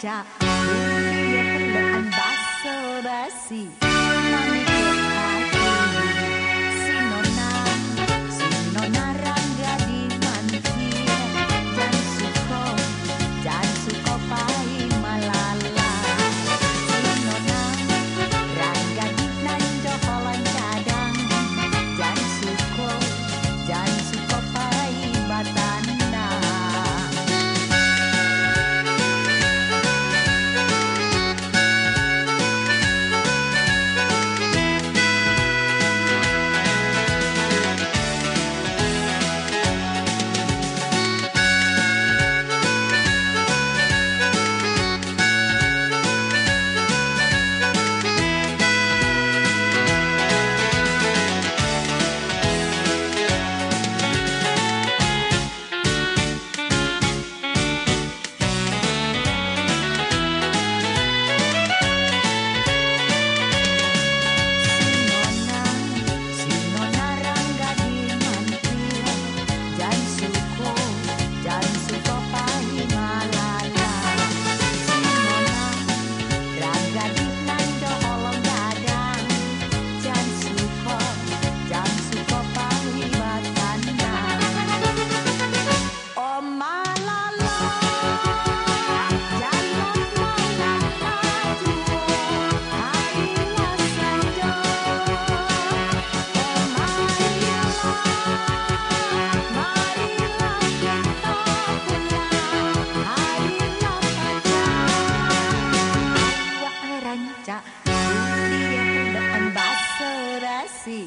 kaca Lihat kendaan baso basi baca Kuliah Pondok Ambasarasi